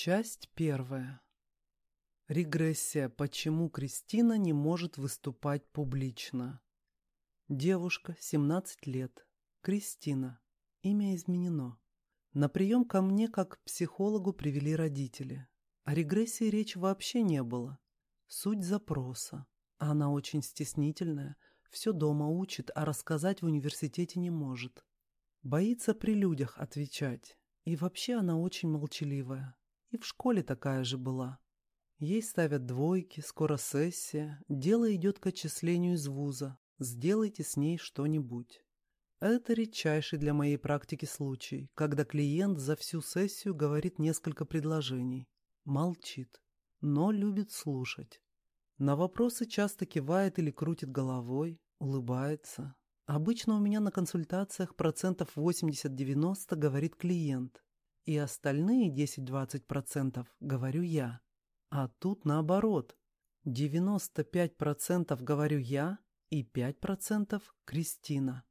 Часть первая. Регрессия. Почему Кристина не может выступать публично? Девушка, 17 лет. Кристина. Имя изменено. На прием ко мне как к психологу привели родители. О регрессии речи вообще не было. Суть запроса. Она очень стеснительная, все дома учит, а рассказать в университете не может. Боится при людях отвечать. И вообще она очень молчаливая. И в школе такая же была. Ей ставят двойки, скоро сессия, дело идет к отчислению из вуза. Сделайте с ней что-нибудь. Это редчайший для моей практики случай, когда клиент за всю сессию говорит несколько предложений. Молчит, но любит слушать. На вопросы часто кивает или крутит головой, улыбается. Обычно у меня на консультациях процентов 80-90 говорит клиент, и остальные 10-20% говорю я. А тут наоборот. 95% говорю я и 5% Кристина.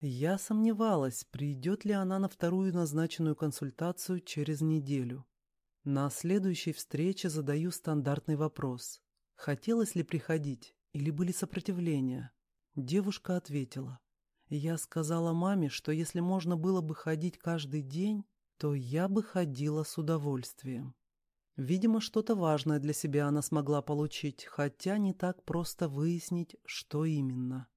Я сомневалась, придет ли она на вторую назначенную консультацию через неделю. На следующей встрече задаю стандартный вопрос. Хотелось ли приходить или были сопротивления? Девушка ответила. Я сказала маме, что если можно было бы ходить каждый день, то я бы ходила с удовольствием. Видимо, что-то важное для себя она смогла получить, хотя не так просто выяснить, что именно.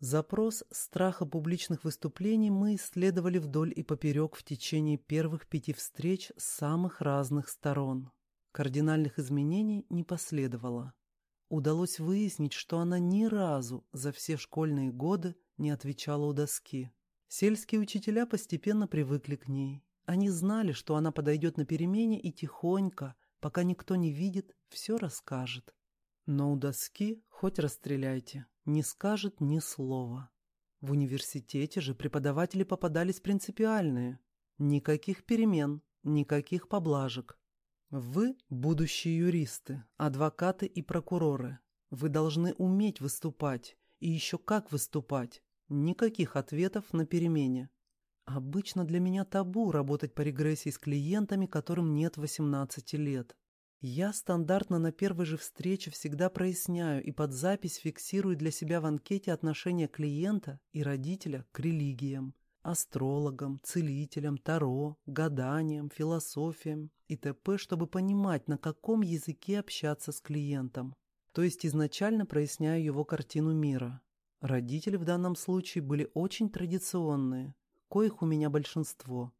Запрос страха публичных выступлений мы исследовали вдоль и поперек в течение первых пяти встреч с самых разных сторон. Кардинальных изменений не последовало. Удалось выяснить, что она ни разу за все школьные годы не отвечала у доски. Сельские учителя постепенно привыкли к ней они знали, что она подойдет на перемене и тихонько, пока никто не видит, все расскажет. Но у доски, хоть расстреляйте, не скажет ни слова. В университете же преподаватели попадались принципиальные. Никаких перемен, никаких поблажек. Вы – будущие юристы, адвокаты и прокуроры. Вы должны уметь выступать, и еще как выступать. Никаких ответов на перемене. Обычно для меня табу работать по регрессии с клиентами, которым нет 18 лет. Я стандартно на первой же встрече всегда проясняю и под запись фиксирую для себя в анкете отношение клиента и родителя к религиям, астрологам, целителям, таро, гаданиям, философиям и т.п., чтобы понимать, на каком языке общаться с клиентом. То есть изначально проясняю его картину мира. Родители в данном случае были очень традиционные, коих у меня большинство.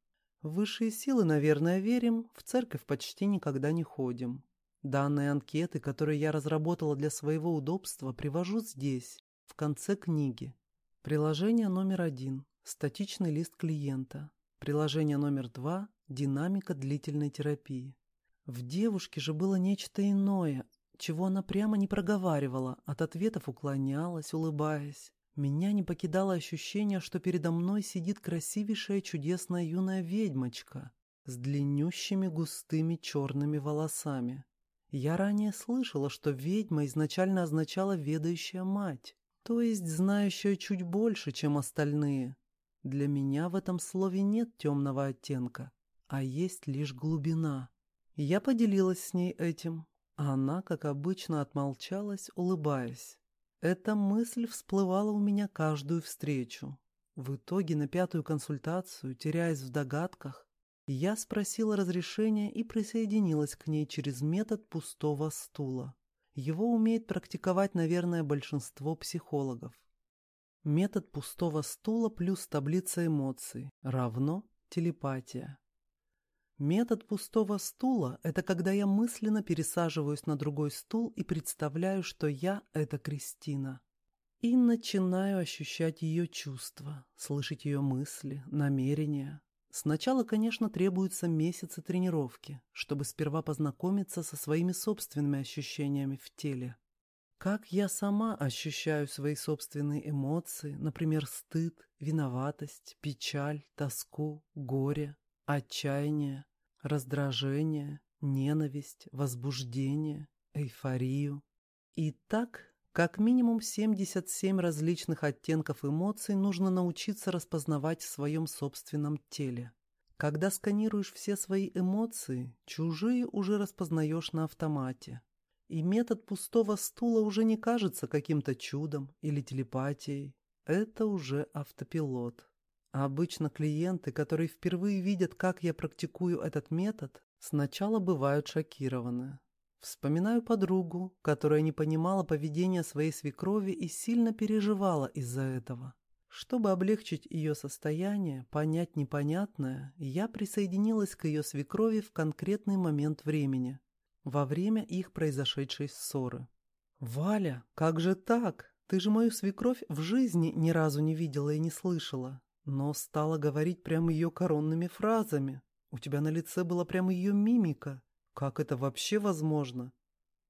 В высшие силы, наверное, верим, в церковь почти никогда не ходим. Данные анкеты, которые я разработала для своего удобства, привожу здесь, в конце книги. Приложение номер один – статичный лист клиента. Приложение номер два – динамика длительной терапии. В девушке же было нечто иное, чего она прямо не проговаривала, от ответов уклонялась, улыбаясь. Меня не покидало ощущение, что передо мной сидит красивейшая чудесная юная ведьмочка с длиннющими густыми черными волосами. Я ранее слышала, что ведьма изначально означала «ведающая мать», то есть знающая чуть больше, чем остальные. Для меня в этом слове нет темного оттенка, а есть лишь глубина. Я поделилась с ней этим, а она, как обычно, отмолчалась, улыбаясь. Эта мысль всплывала у меня каждую встречу. В итоге на пятую консультацию, теряясь в догадках, я спросила разрешения и присоединилась к ней через метод пустого стула. Его умеет практиковать, наверное, большинство психологов. Метод пустого стула плюс таблица эмоций равно телепатия. Метод пустого стула – это когда я мысленно пересаживаюсь на другой стул и представляю, что я – это Кристина. И начинаю ощущать ее чувства, слышать ее мысли, намерения. Сначала, конечно, требуются месяцы тренировки, чтобы сперва познакомиться со своими собственными ощущениями в теле. Как я сама ощущаю свои собственные эмоции, например, стыд, виноватость, печаль, тоску, горе, отчаяние, раздражение, ненависть, возбуждение, эйфорию. И так, как минимум 77 различных оттенков эмоций нужно научиться распознавать в своем собственном теле. Когда сканируешь все свои эмоции, чужие уже распознаешь на автомате. И метод пустого стула уже не кажется каким-то чудом или телепатией. Это уже автопилот. А обычно клиенты, которые впервые видят, как я практикую этот метод, сначала бывают шокированы. Вспоминаю подругу, которая не понимала поведения своей свекрови и сильно переживала из-за этого. Чтобы облегчить ее состояние, понять непонятное, я присоединилась к ее свекрови в конкретный момент времени, во время их произошедшей ссоры. «Валя, как же так? Ты же мою свекровь в жизни ни разу не видела и не слышала, но стала говорить прямо ее коронными фразами. У тебя на лице была прямо ее мимика. Как это вообще возможно?»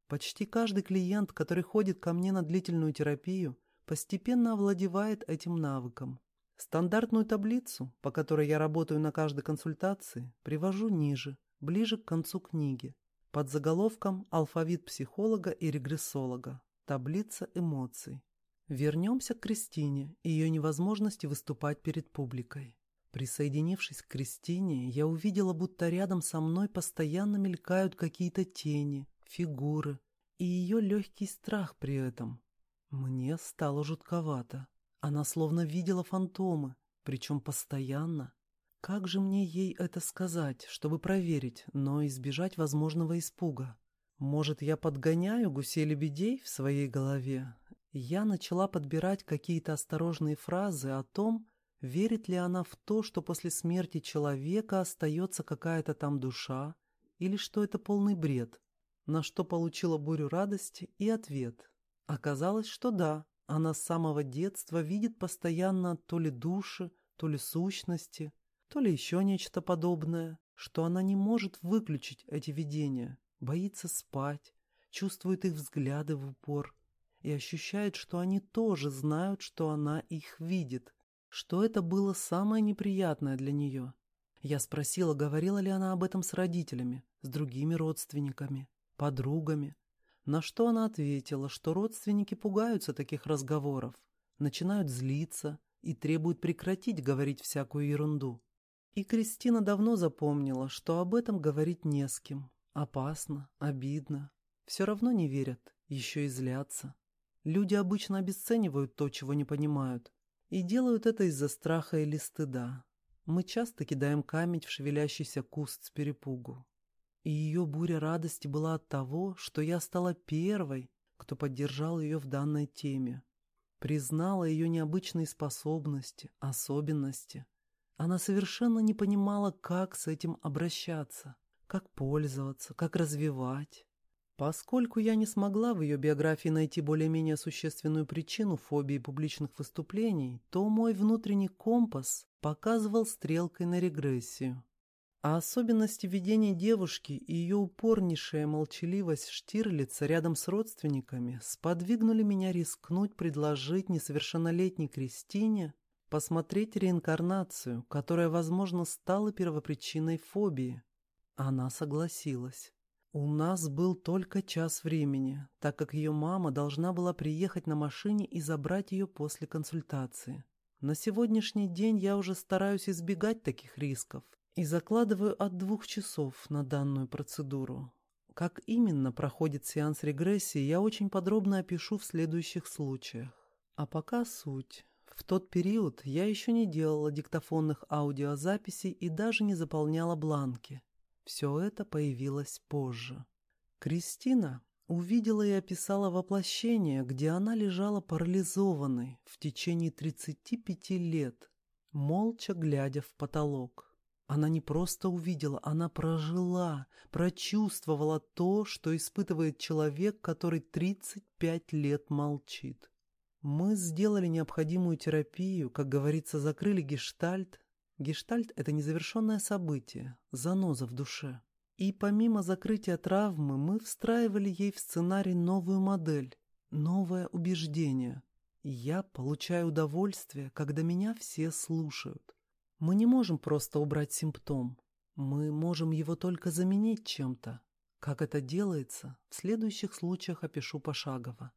Почти каждый клиент, который ходит ко мне на длительную терапию – постепенно овладевает этим навыком. Стандартную таблицу, по которой я работаю на каждой консультации, привожу ниже, ближе к концу книги, под заголовком «Алфавит психолога и регрессолога. Таблица эмоций». Вернемся к Кристине и ее невозможности выступать перед публикой. Присоединившись к Кристине, я увидела, будто рядом со мной постоянно мелькают какие-то тени, фигуры и ее легкий страх при этом. Мне стало жутковато. Она словно видела фантомы, причем постоянно. Как же мне ей это сказать, чтобы проверить, но избежать возможного испуга? Может, я подгоняю гусей-лебедей в своей голове? Я начала подбирать какие-то осторожные фразы о том, верит ли она в то, что после смерти человека остается какая-то там душа, или что это полный бред, на что получила бурю радости и ответ. Оказалось, что да, она с самого детства видит постоянно то ли души, то ли сущности, то ли еще нечто подобное, что она не может выключить эти видения, боится спать, чувствует их взгляды в упор и ощущает, что они тоже знают, что она их видит, что это было самое неприятное для нее. Я спросила, говорила ли она об этом с родителями, с другими родственниками, подругами, на что она ответила, что родственники пугаются таких разговоров, начинают злиться и требуют прекратить говорить всякую ерунду. И Кристина давно запомнила, что об этом говорить не с кем. Опасно, обидно. Все равно не верят, еще и злятся. Люди обычно обесценивают то, чего не понимают. И делают это из-за страха или стыда. Мы часто кидаем камень в шевелящийся куст с перепугу. И ее буря радости была от того, что я стала первой, кто поддержал ее в данной теме. Признала ее необычные способности, особенности. Она совершенно не понимала, как с этим обращаться, как пользоваться, как развивать. Поскольку я не смогла в ее биографии найти более-менее существенную причину фобии публичных выступлений, то мой внутренний компас показывал стрелкой на регрессию. А особенности ведения девушки и ее упорнейшая молчаливость Штирлица рядом с родственниками сподвигнули меня рискнуть предложить несовершеннолетней Кристине посмотреть реинкарнацию, которая, возможно, стала первопричиной фобии. Она согласилась. У нас был только час времени, так как ее мама должна была приехать на машине и забрать ее после консультации. На сегодняшний день я уже стараюсь избегать таких рисков и закладываю от двух часов на данную процедуру. Как именно проходит сеанс регрессии, я очень подробно опишу в следующих случаях. А пока суть. В тот период я еще не делала диктофонных аудиозаписей и даже не заполняла бланки. Все это появилось позже. Кристина увидела и описала воплощение, где она лежала парализованной в течение 35 лет, молча глядя в потолок. Она не просто увидела, она прожила, прочувствовала то, что испытывает человек, который 35 лет молчит. Мы сделали необходимую терапию, как говорится, закрыли гештальт. Гештальт – это незавершенное событие, заноза в душе. И помимо закрытия травмы, мы встраивали ей в сценарий новую модель, новое убеждение. Я получаю удовольствие, когда меня все слушают. Мы не можем просто убрать симптом. Мы можем его только заменить чем-то. Как это делается, в следующих случаях опишу пошагово.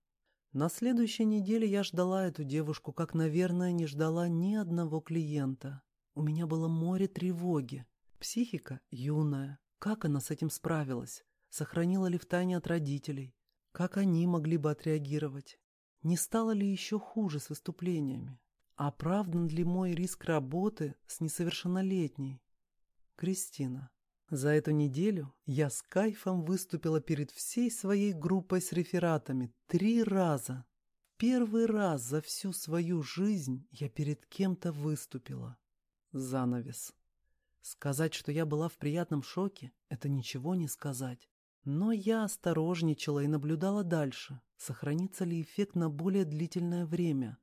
На следующей неделе я ждала эту девушку, как, наверное, не ждала ни одного клиента. У меня было море тревоги. Психика юная. Как она с этим справилась? Сохранила ли в тайне от родителей? Как они могли бы отреагировать? Не стало ли еще хуже с выступлениями? Оправдан ли мой риск работы с несовершеннолетней? Кристина. За эту неделю я с кайфом выступила перед всей своей группой с рефератами три раза. Первый раз за всю свою жизнь я перед кем-то выступила. Занавес. Сказать, что я была в приятном шоке, это ничего не сказать. Но я осторожничала и наблюдала дальше, сохранится ли эффект на более длительное время.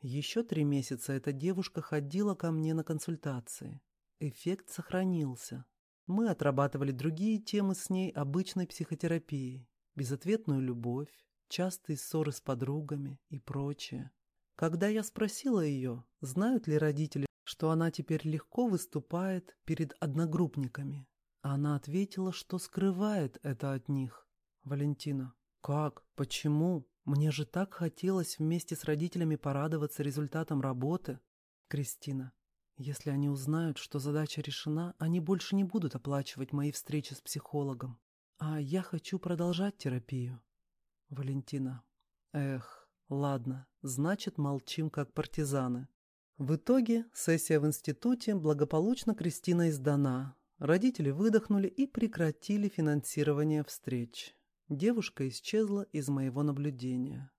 Еще три месяца эта девушка ходила ко мне на консультации. Эффект сохранился. Мы отрабатывали другие темы с ней обычной психотерапии. Безответную любовь, частые ссоры с подругами и прочее. Когда я спросила ее, знают ли родители, что она теперь легко выступает перед одногруппниками, она ответила, что скрывает это от них. Валентина. Как? Почему? Мне же так хотелось вместе с родителями порадоваться результатом работы. Кристина. Если они узнают, что задача решена, они больше не будут оплачивать мои встречи с психологом. А я хочу продолжать терапию. Валентина. Эх, ладно, значит, молчим как партизаны. В итоге сессия в институте благополучно Кристина издана. Родители выдохнули и прекратили финансирование встреч. Девушка исчезла из моего наблюдения.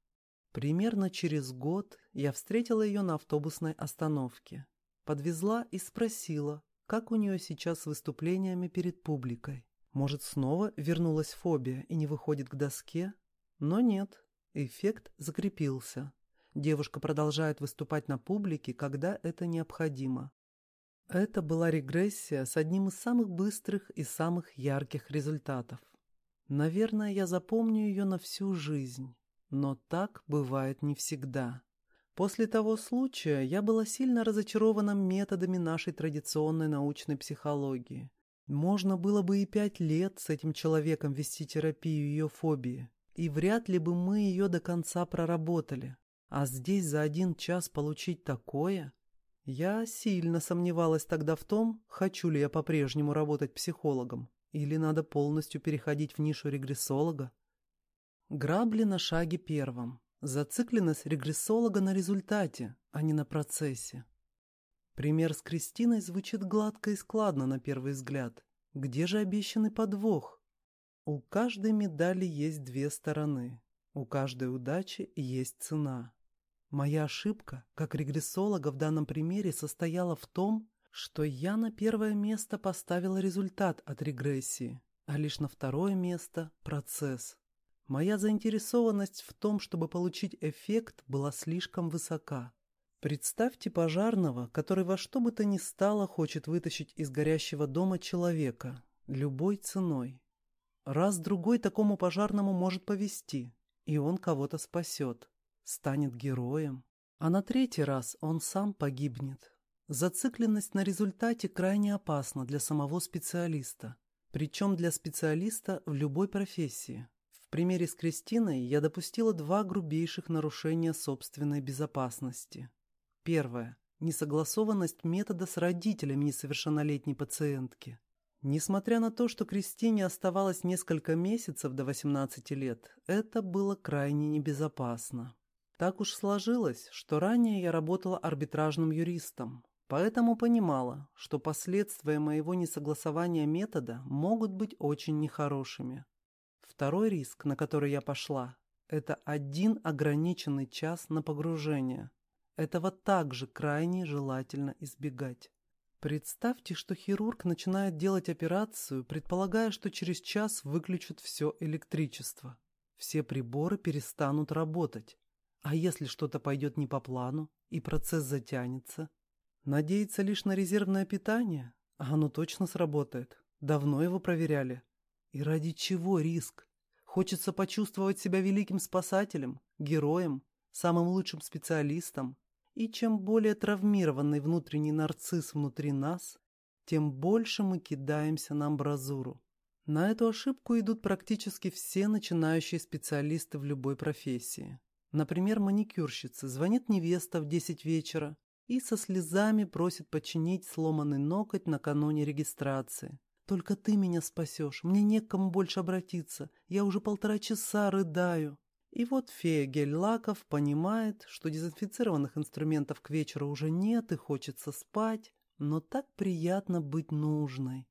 Примерно через год я встретила ее на автобусной остановке. Подвезла и спросила, как у нее сейчас с выступлениями перед публикой. Может, снова вернулась фобия и не выходит к доске? Но нет, эффект закрепился. Девушка продолжает выступать на публике, когда это необходимо. Это была регрессия с одним из самых быстрых и самых ярких результатов. Наверное, я запомню ее на всю жизнь, но так бывает не всегда. После того случая я была сильно разочарована методами нашей традиционной научной психологии. Можно было бы и пять лет с этим человеком вести терапию ее фобии, и вряд ли бы мы ее до конца проработали. А здесь за один час получить такое? Я сильно сомневалась тогда в том, хочу ли я по-прежнему работать психологом, или надо полностью переходить в нишу регрессолога. Грабли на шаге первом. Зацикленность регрессолога на результате, а не на процессе. Пример с Кристиной звучит гладко и складно на первый взгляд. Где же обещанный подвох? У каждой медали есть две стороны. У каждой удачи есть цена. Моя ошибка, как регрессолога в данном примере, состояла в том, что я на первое место поставила результат от регрессии, а лишь на второе место – процесс. Моя заинтересованность в том, чтобы получить эффект, была слишком высока. Представьте пожарного, который во что бы то ни стало хочет вытащить из горящего дома человека, любой ценой. Раз-другой такому пожарному может повести, и он кого-то спасет, станет героем. А на третий раз он сам погибнет. Зацикленность на результате крайне опасна для самого специалиста, причем для специалиста в любой профессии. В примере с Кристиной я допустила два грубейших нарушения собственной безопасности. Первое. Несогласованность метода с родителями несовершеннолетней пациентки. Несмотря на то, что Кристине оставалось несколько месяцев до 18 лет, это было крайне небезопасно. Так уж сложилось, что ранее я работала арбитражным юристом, поэтому понимала, что последствия моего несогласования метода могут быть очень нехорошими. Второй риск, на который я пошла, это один ограниченный час на погружение. Этого также крайне желательно избегать. Представьте, что хирург начинает делать операцию, предполагая, что через час выключат все электричество. Все приборы перестанут работать. А если что-то пойдет не по плану, и процесс затянется? Надеяться лишь на резервное питание? А оно точно сработает. Давно его проверяли. И ради чего риск? Хочется почувствовать себя великим спасателем, героем, самым лучшим специалистом, и чем более травмированный внутренний нарцисс внутри нас, тем больше мы кидаемся на амбразуру. На эту ошибку идут практически все начинающие специалисты в любой профессии. Например, маникюрщица звонит невеста в 10 вечера и со слезами просит починить сломанный ноготь накануне регистрации. «Только ты меня спасешь, мне не к кому больше обратиться, я уже полтора часа рыдаю». И вот фея гель-лаков понимает, что дезинфицированных инструментов к вечеру уже нет и хочется спать, но так приятно быть нужной.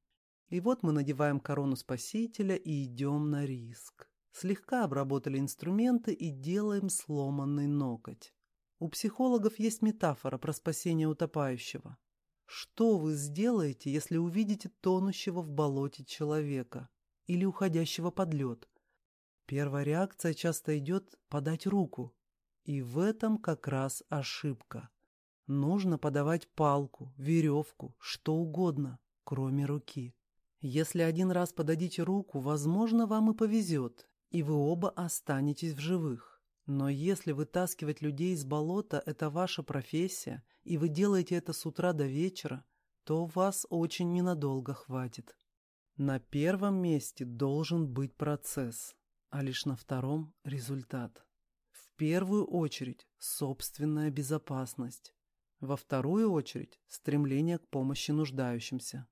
И вот мы надеваем корону спасителя и идем на риск. Слегка обработали инструменты и делаем сломанный ноготь. У психологов есть метафора про спасение утопающего. Что вы сделаете, если увидите тонущего в болоте человека или уходящего под лед? Первая реакция часто идет подать руку. И в этом как раз ошибка. Нужно подавать палку, веревку, что угодно, кроме руки. Если один раз подадите руку, возможно, вам и повезет, и вы оба останетесь в живых. Но если вытаскивать людей из болота – это ваша профессия, и вы делаете это с утра до вечера, то вас очень ненадолго хватит. На первом месте должен быть процесс, а лишь на втором – результат. В первую очередь – собственная безопасность. Во вторую очередь – стремление к помощи нуждающимся.